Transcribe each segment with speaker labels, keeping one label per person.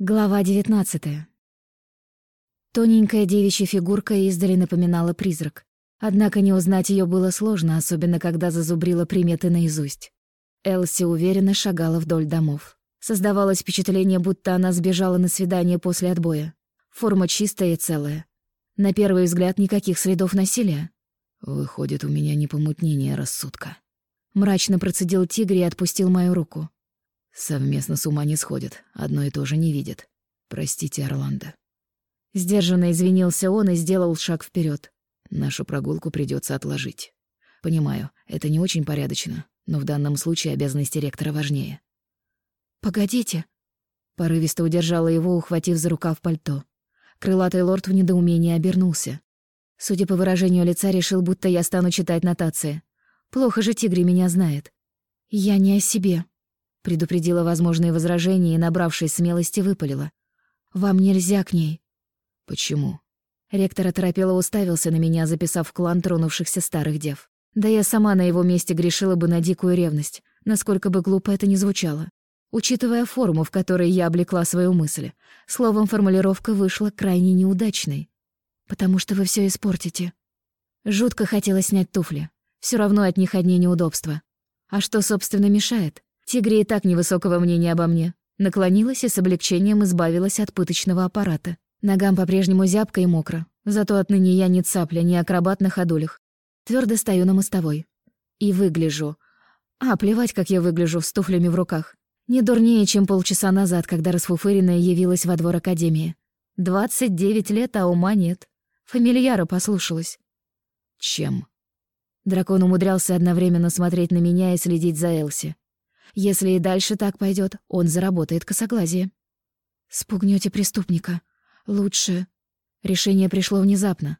Speaker 1: Глава девятнадцатая. Тоненькая девичья фигурка издали напоминала призрак. Однако не узнать ее было сложно, особенно когда зазубрила приметы наизусть. Элси уверенно шагала вдоль домов. Создавалось впечатление, будто она сбежала на свидание после отбоя. Форма чистая и целая. На первый взгляд никаких следов насилия.
Speaker 2: «Выходит, у меня не помутнение рассудка».
Speaker 1: Мрачно процедил тигр и отпустил мою руку.
Speaker 2: Совместно с ума не сходят, одно и то же не видят. Простите, Орландо.
Speaker 1: Сдержанно извинился он и сделал шаг вперед.
Speaker 2: Нашу прогулку придется отложить. Понимаю, это не очень порядочно, но в данном случае обязанности ректора важнее.
Speaker 1: «Погодите!» Порывисто удержала его, ухватив за рукав пальто. Крылатый лорд в недоумении обернулся. Судя по выражению лица, решил, будто я стану читать нотации. Плохо же тигри меня знает. Я не о себе. Предупредила возможные возражения и, набравшись смелости, выпалила. «Вам нельзя к ней».
Speaker 2: «Почему?»
Speaker 1: Ректор оторопело уставился на меня, записав клан тронувшихся старых дев. Да я сама на его месте грешила бы на дикую ревность, насколько бы глупо это ни звучало. Учитывая форму, в которой я облекла свою мысль, словом, формулировка вышла крайне неудачной. «Потому что вы все испортите». Жутко хотелось снять туфли. Все равно от них одни неудобства. А что, собственно, мешает? Тигри и так невысокого мнения обо мне. Наклонилась и с облегчением избавилась от пыточного аппарата. Ногам по-прежнему зябко и мокро. Зато отныне я не цапля, не акробат на ходулях. Твердо стою на мостовой. И выгляжу. А, плевать, как я выгляжу, с туфлями в руках. Не дурнее, чем полчаса назад, когда расфуфыренная явилась во двор Академии. Двадцать девять лет, а ума нет. Фамильяра послушалась.
Speaker 2: Чем?
Speaker 1: Дракон умудрялся одновременно смотреть на меня и следить за Элси. Если и дальше так пойдет, он заработает косоглазие. Спугнете преступника. Лучше. Решение пришло внезапно.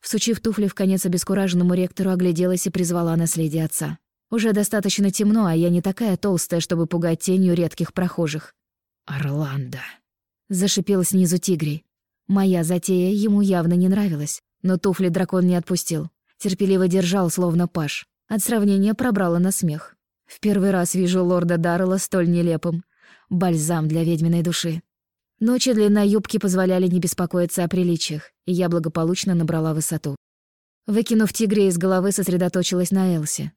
Speaker 1: Всучив туфли в конец обескураженному ректору, огляделась и призвала наследие отца. Уже достаточно темно, а я не такая толстая, чтобы пугать тенью редких прохожих.
Speaker 2: «Орландо!»
Speaker 1: — зашипел снизу тигрей. Моя затея ему явно не нравилась, но туфли дракон не отпустил. Терпеливо держал, словно паш. От сравнения пробрало на смех. В первый раз вижу лорда Даррелла столь нелепым. Бальзам для ведьминой души. Ночи длина юбки позволяли не беспокоиться о приличиях, и я благополучно набрала высоту. Выкинув тигре из головы, сосредоточилась на Элси.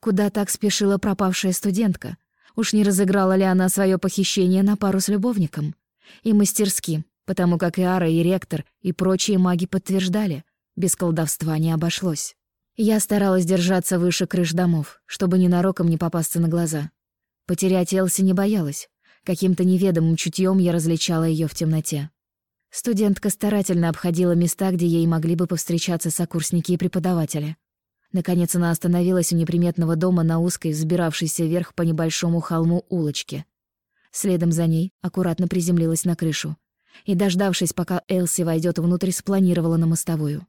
Speaker 1: Куда так спешила пропавшая студентка? Уж не разыграла ли она свое похищение на пару с любовником? И мастерски, потому как и Ара, и ректор, и прочие маги подтверждали, без колдовства не обошлось. Я старалась держаться выше крыш домов, чтобы ненароком не попасться на глаза. Потерять Элси не боялась. Каким-то неведомым чутьем я различала ее в темноте. Студентка старательно обходила места, где ей могли бы повстречаться сокурсники и преподаватели. Наконец она остановилась у неприметного дома на узкой, взбиравшейся вверх по небольшому холму улочке. Следом за ней аккуратно приземлилась на крышу и, дождавшись, пока Элси войдет внутрь, спланировала на мостовую.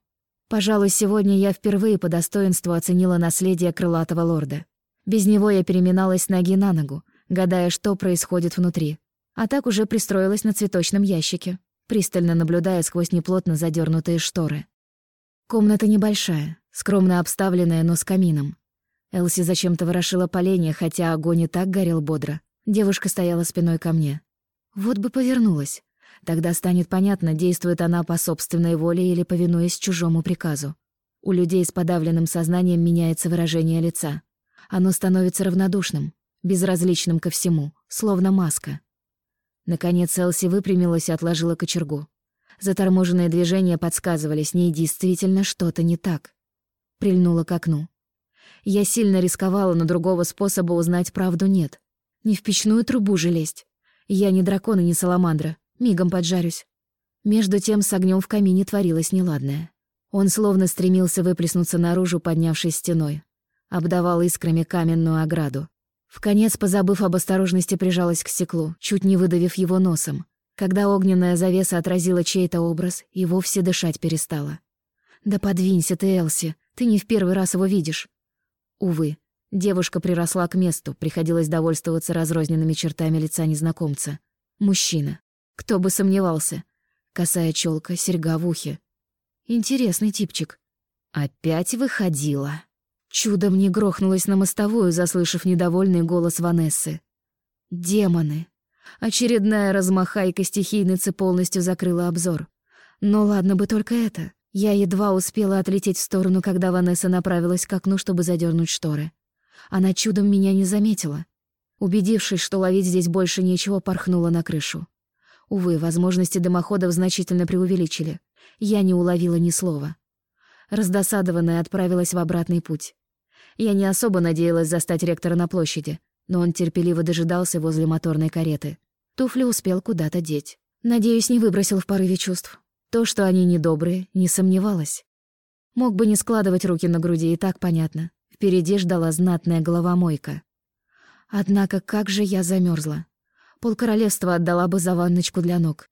Speaker 1: Пожалуй, сегодня я впервые по достоинству оценила наследие крылатого лорда. Без него я переминалась ноги на ногу, гадая, что происходит внутри. А так уже пристроилась на цветочном ящике, пристально наблюдая сквозь неплотно задернутые шторы. Комната небольшая, скромно обставленная, но с камином. Элси зачем-то ворошила поленья, хотя огонь и так горел бодро. Девушка стояла спиной ко мне. Вот бы повернулась. Тогда станет понятно, действует она по собственной воле или повинуясь чужому приказу. У людей с подавленным сознанием меняется выражение лица. Оно становится равнодушным, безразличным ко всему, словно маска. Наконец Элси выпрямилась и отложила кочергу. Заторможенные движения подсказывали, с ней действительно что-то не так. Прильнула к окну. Я сильно рисковала, но другого способа узнать правду нет. Не в печную трубу же лезть. Я не дракон и не саламандра. Мигом поджарюсь. Между тем с огнем в камине творилось неладное. Он словно стремился выплеснуться наружу, поднявшись стеной. Обдавал искрами каменную ограду. В конец, позабыв об осторожности, прижалась к стеклу, чуть не выдавив его носом. Когда огненная завеса отразила чей-то образ, и вовсе дышать перестала. «Да подвинься ты, Элси, ты не в первый раз его видишь». Увы, девушка приросла к месту, приходилось довольствоваться разрозненными чертами лица незнакомца. Мужчина. Кто бы сомневался. Косая челка, серьга в ухе. Интересный типчик. Опять выходила. Чудом не грохнулась на мостовую, заслышав недовольный голос Ванессы. Демоны. Очередная размахайка стихийницы полностью закрыла обзор. Но ладно бы только это. Я едва успела отлететь в сторону, когда Ванесса направилась к окну, чтобы задернуть шторы. Она чудом меня не заметила. Убедившись, что ловить здесь больше нечего, порхнула на крышу. Увы, возможности дымоходов значительно преувеличили. Я не уловила ни слова. Раздосадованная отправилась в обратный путь. Я не особо надеялась застать ректора на площади, но он терпеливо дожидался возле моторной кареты. Туфли успел куда-то деть. Надеюсь, не выбросил в порыве чувств. То, что они недобрые, не сомневалась. Мог бы не складывать руки на груди, и так понятно. Впереди ждала знатная головомойка. Однако как же я замерзла. Полкоролевства отдала бы за ванночку для ног.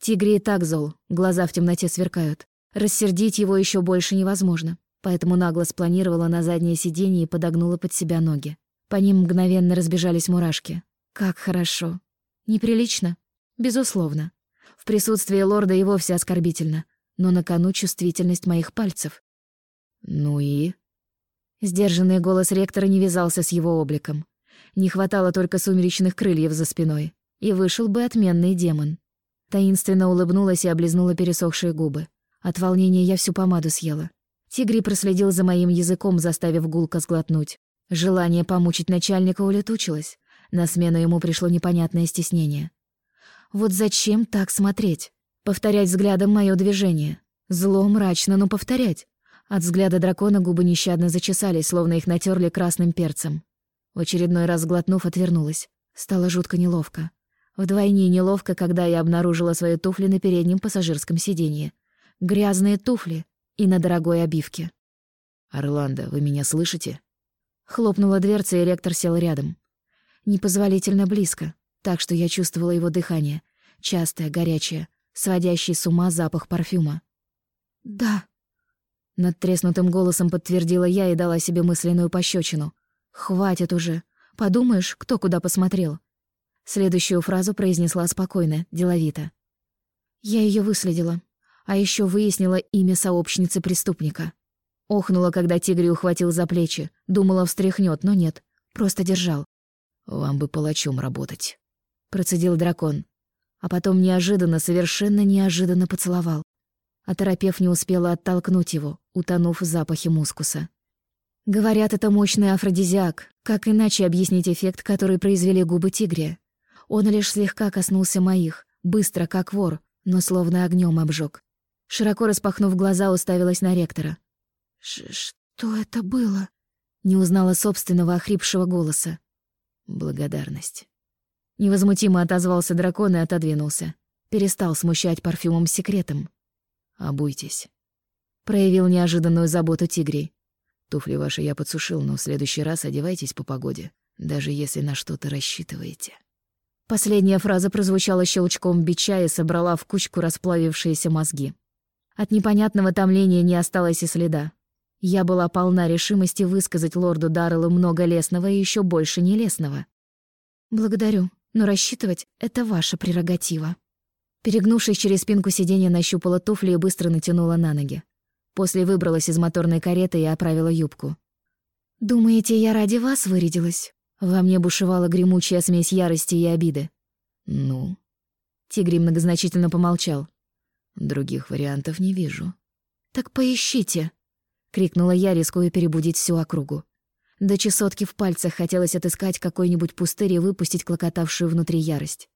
Speaker 1: Тигри и так зол, глаза в темноте сверкают. Рассердить его еще больше невозможно, поэтому нагло спланировала на заднее сиденье и подогнула под себя ноги. По ним мгновенно разбежались мурашки. Как хорошо. Неприлично? Безусловно. В присутствии лорда и вовсе оскорбительно. Но на кону чувствительность моих пальцев.
Speaker 2: «Ну и?»
Speaker 1: Сдержанный голос ректора не вязался с его обликом. Не хватало только сумеречных крыльев за спиной. И вышел бы отменный демон. Таинственно улыбнулась и облизнула пересохшие губы. От волнения я всю помаду съела. Тигри проследил за моим языком, заставив гулко сглотнуть. Желание помучить начальника улетучилось. На смену ему пришло непонятное стеснение. Вот зачем так смотреть? Повторять взглядом мое движение. Зло, мрачно, но повторять. От взгляда дракона губы нещадно зачесались, словно их натерли красным перцем. В очередной раз глотнув, отвернулась. Стало жутко неловко. Вдвойне неловко, когда я обнаружила свои туфли на переднем пассажирском сиденье. Грязные туфли и на дорогой обивке.
Speaker 2: «Орландо, вы меня слышите?»
Speaker 1: Хлопнула дверца, и ректор сел рядом. Непозволительно близко, так что я чувствовала его дыхание. Частое, горячее, сводящий с ума запах парфюма. «Да», — над треснутым голосом подтвердила я и дала себе мысленную пощечину. «Хватит уже. Подумаешь, кто куда посмотрел. Следующую фразу произнесла спокойно, деловито. Я ее выследила, а еще выяснила имя сообщницы преступника. Охнула, когда тигри ухватил за плечи, думала, встряхнет, но нет, просто держал.
Speaker 2: «Вам бы палачом работать», —
Speaker 1: процедил дракон. А потом неожиданно, совершенно неожиданно поцеловал. Оторопев, не успела оттолкнуть его, утонув в запахе мускуса. Говорят, это мощный афродизиак. Как иначе объяснить эффект, который произвели губы тигря? Он лишь слегка коснулся моих, быстро, как вор, но словно огнем обжег. Широко распахнув глаза, уставилась на ректора. «Что это было?» Не узнала собственного охрипшего голоса.
Speaker 2: «Благодарность».
Speaker 1: Невозмутимо отозвался дракон и отодвинулся. Перестал смущать парфюмом секретом.
Speaker 2: «Обуйтесь».
Speaker 1: Проявил неожиданную заботу тигрей.
Speaker 2: «Туфли ваши я подсушил, но в следующий раз одевайтесь по погоде, даже если на что-то рассчитываете».
Speaker 1: Последняя фраза прозвучала щелчком бича и собрала в кучку расплавившиеся мозги. От непонятного томления не осталось и следа. Я была полна решимости высказать лорду Дарреллу много лесного и еще больше нелестного. «Благодарю, но рассчитывать — это ваша прерогатива». Перегнувшись через спинку сиденья, нащупала туфли и быстро натянула на ноги. После выбралась из моторной кареты и оправила юбку. «Думаете, я ради вас вырядилась?» Во мне бушевала гремучая смесь ярости и обиды.
Speaker 2: «Ну?»
Speaker 1: Тигри многозначительно помолчал.
Speaker 2: «Других вариантов не вижу».
Speaker 1: «Так поищите!» — крикнула я, рискуя перебудить всю округу. До чесотки в пальцах хотелось отыскать какой-нибудь пустырь и выпустить клокотавшую внутри ярость.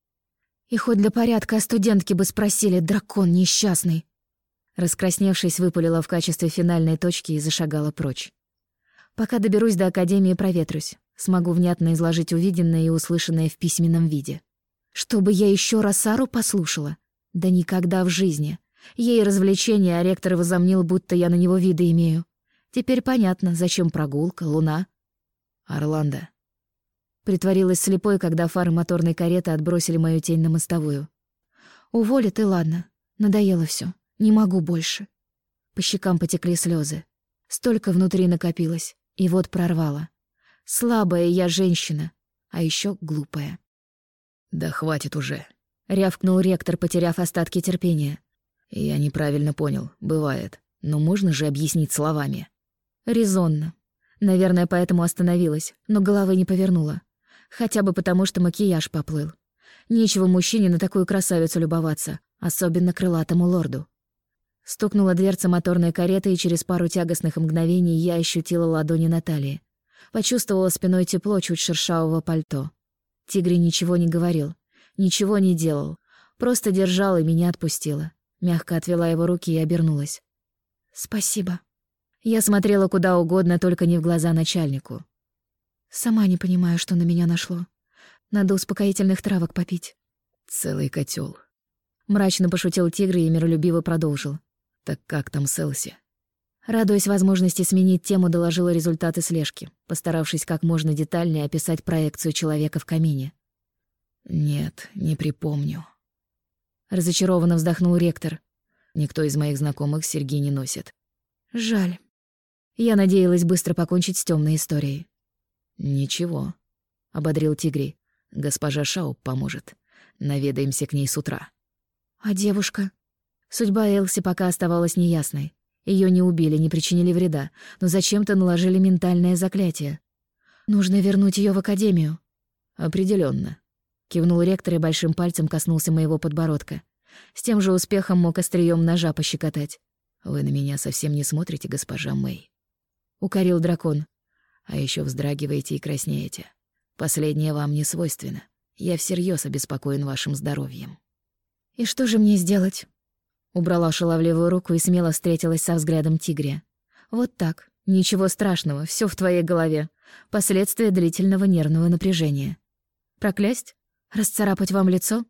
Speaker 1: И хоть для порядка студентки бы спросили «дракон несчастный!» Раскрасневшись, выпалила в качестве финальной точки и зашагала прочь. Пока доберусь до Академии, проветрусь. Смогу внятно изложить увиденное и услышанное в письменном виде. Чтобы я еще раз Сару послушала? Да никогда в жизни. Ей развлечение, а ректор возомнил, будто я на него виды имею. Теперь понятно, зачем прогулка, луна.
Speaker 2: Орландо.
Speaker 1: Притворилась слепой, когда фары моторной кареты отбросили мою тень на мостовую. Уволят, и ладно. Надоело все. Не могу больше. По щекам потекли слезы. Столько внутри накопилось. И вот прорвало. Слабая я женщина, а еще глупая.
Speaker 2: «Да хватит уже», —
Speaker 1: рявкнул ректор, потеряв остатки терпения.
Speaker 2: «Я неправильно понял, бывает. Но можно же объяснить словами?»
Speaker 1: «Резонно. Наверное, поэтому остановилась, но головы не повернула. Хотя бы потому, что макияж поплыл. Нечего мужчине на такую красавицу любоваться, особенно крылатому лорду. Стукнула дверца моторной кареты, и через пару тягостных мгновений я ощутила ладони Натальи. Почувствовала спиной тепло чуть шершавого пальто. Тигри ничего не говорил, ничего не делал. Просто держал и меня отпустила. Мягко отвела его руки и обернулась. «Спасибо». Я смотрела куда угодно, только не в глаза начальнику. Сама не понимаю, что на меня нашло. Надо успокоительных травок попить.
Speaker 2: Целый котел.
Speaker 1: Мрачно пошутил тигр и миролюбиво продолжил.
Speaker 2: Так как там Селси?
Speaker 1: Радуясь возможности сменить тему, доложила результаты слежки, постаравшись как можно детальнее описать проекцию человека в камине.
Speaker 2: «Нет, не припомню».
Speaker 1: Разочарованно вздохнул ректор.
Speaker 2: Никто из моих знакомых серьги не носит.
Speaker 1: Жаль. Я надеялась быстро покончить с темной историей.
Speaker 2: «Ничего», — ободрил Тигри. «Госпожа Шауп поможет. Наведаемся к ней с утра».
Speaker 1: «А девушка?» Судьба Элси пока оставалась неясной. Ее не убили, не причинили вреда, но зачем-то наложили ментальное заклятие. Нужно вернуть ее в академию.
Speaker 2: Определенно.
Speaker 1: Кивнул ректор и большим пальцем коснулся моего подбородка. С тем же успехом мог острием ножа пощекотать.
Speaker 2: «Вы на меня совсем не смотрите, госпожа Мэй», —
Speaker 1: укорил дракон.
Speaker 2: «А еще вздрагиваете и краснеете. Последнее вам не свойственно. Я всерьез обеспокоен вашим здоровьем».
Speaker 1: «И что же мне сделать?» Убрала шаловливую руку и смело встретилась со взглядом тигря. «Вот так. Ничего страшного, все в твоей голове. Последствия длительного нервного напряжения. Проклясть? Расцарапать вам лицо?»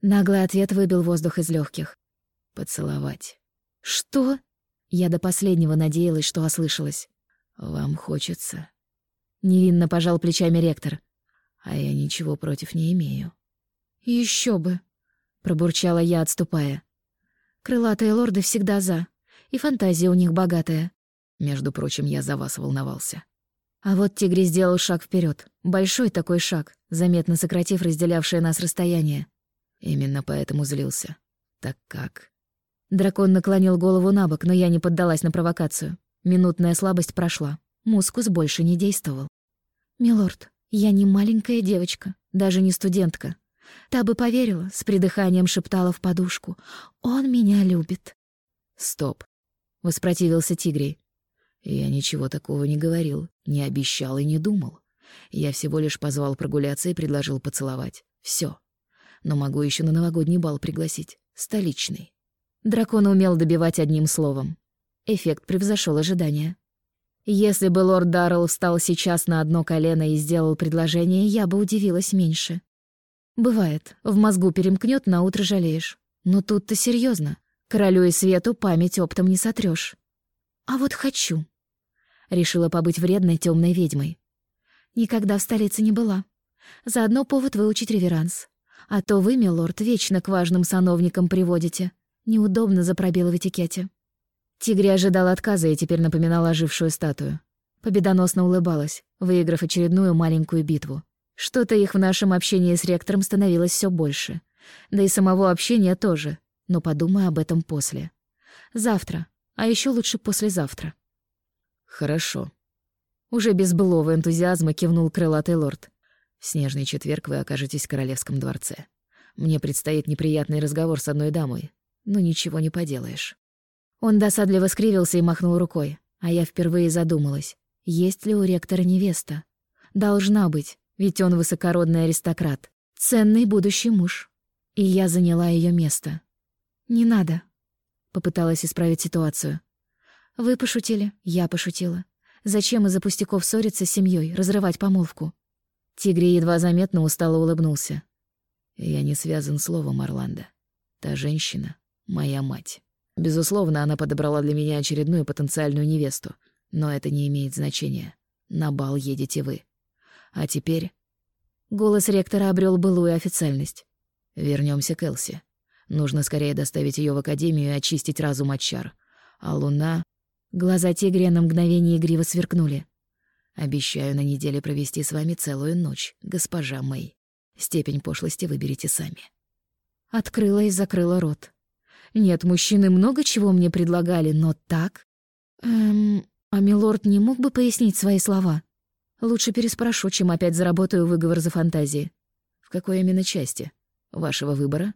Speaker 1: Наглый ответ выбил воздух из легких.
Speaker 2: «Поцеловать».
Speaker 1: «Что?» Я до последнего надеялась, что ослышалась.
Speaker 2: «Вам хочется?»
Speaker 1: Невинно пожал плечами ректор.
Speaker 2: «А я ничего против не имею».
Speaker 1: Еще бы!» Пробурчала я, отступая. Крылатые лорды всегда за. И фантазия у них богатая.
Speaker 2: Между прочим, я за вас волновался.
Speaker 1: А вот Тигри сделал шаг вперед, Большой такой шаг, заметно сократив разделявшее нас расстояние.
Speaker 2: Именно поэтому злился. Так как?
Speaker 1: Дракон наклонил голову на бок, но я не поддалась на провокацию. Минутная слабость прошла. Мускус больше не действовал. «Милорд, я не маленькая девочка, даже не студентка. Та бы поверила, с придыханием шептала в подушку. «Он меня любит».
Speaker 2: «Стоп», — воспротивился Тигрей. «Я ничего такого не говорил, не обещал и не думал. Я всего лишь позвал прогуляться и предложил поцеловать. Все. Но могу еще на новогодний бал пригласить. Столичный».
Speaker 1: Дракон умел добивать одним словом. Эффект превзошел ожидания. Если бы лорд Даррелл встал сейчас на одно колено и сделал предложение, я бы удивилась меньше. Бывает, в мозгу перемкнет, на утро жалеешь. Но тут-то серьезно. Королю и свету память оптом не сотрешь. А вот хочу. Решила побыть вредной темной ведьмой. Никогда в столице не была. Заодно повод выучить реверанс. А то вы, милорд, вечно к важным сановникам приводите. Неудобно за пробелы в этикете. Тигри ожидал отказа и теперь напоминал ожившую статую. Победоносно улыбалась, выиграв очередную маленькую битву. Что-то их в нашем общении с ректором становилось все больше. Да и самого общения тоже. Но подумай об этом после. Завтра. А еще лучше послезавтра.
Speaker 2: Хорошо.
Speaker 1: Уже без былого энтузиазма кивнул крылатый лорд.
Speaker 2: В снежный четверг вы окажетесь в королевском дворце. Мне предстоит неприятный разговор с одной дамой, но ничего не поделаешь.
Speaker 1: Он досадливо скривился и махнул рукой, а я впервые задумалась, есть ли у ректора невеста. Должна быть, ведь он высокородный аристократ, ценный будущий муж. И я заняла ее место. «Не надо», — попыталась исправить ситуацию. «Вы пошутили, я пошутила. Зачем из-за пустяков ссориться с семьей, разрывать помолвку?» Тигри едва заметно устало улыбнулся.
Speaker 2: «Я не связан словом, Орландо. Та женщина — моя мать. Безусловно, она подобрала для меня очередную потенциальную невесту, но это не имеет значения. На бал едете вы. А теперь...
Speaker 1: Голос ректора обрел былую официальность.
Speaker 2: Вернемся к Элси. Нужно скорее доставить ее в академию и очистить разум от чар. А луна...
Speaker 1: Глаза тигря на мгновение игриво сверкнули.
Speaker 2: Обещаю на неделе провести с вами целую ночь, госпожа Мэй. Степень пошлости выберите сами.
Speaker 1: Открыла и закрыла рот. Нет, мужчины много чего мне предлагали, но так... Эм... А милорд не мог бы пояснить свои слова? Лучше переспрошу, чем опять заработаю выговор за фантазии.
Speaker 2: В какой именно части? Вашего выбора?»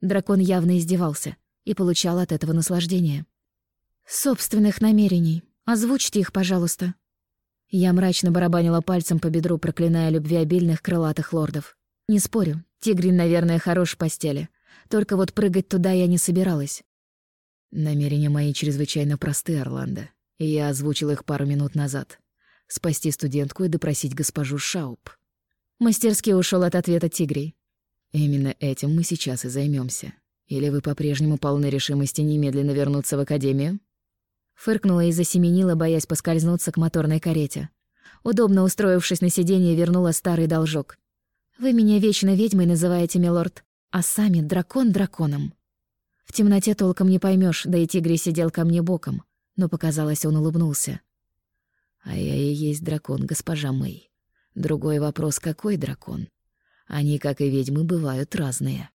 Speaker 1: Дракон явно издевался и получал от этого наслаждение. «Собственных намерений. Озвучьте их, пожалуйста». Я мрачно барабанила пальцем по бедру, проклиная любвеобильных крылатых лордов. Не спорю, Тигрин, наверное, хорош в постели. Только вот прыгать туда я не собиралась.
Speaker 2: Намерения мои чрезвычайно просты, Орландо, и я озвучил их пару минут назад. Спасти студентку и допросить госпожу Шауп.
Speaker 1: Мастерски ушел от ответа Тигрей.
Speaker 2: Именно этим мы сейчас и займемся. Или вы по-прежнему полны решимости немедленно вернуться в академию?
Speaker 1: Фыркнула и засеменила, боясь поскользнуться к моторной карете. Удобно устроившись на сиденье, вернула старый должок. «Вы меня вечно ведьмой называете, милорд, а сами дракон драконом». В темноте толком не поймешь, да и тигрий сидел ко мне боком, но показалось, он улыбнулся.
Speaker 2: «А я и есть дракон, госпожа Мэй. Другой вопрос, какой дракон? Они, как и ведьмы, бывают разные».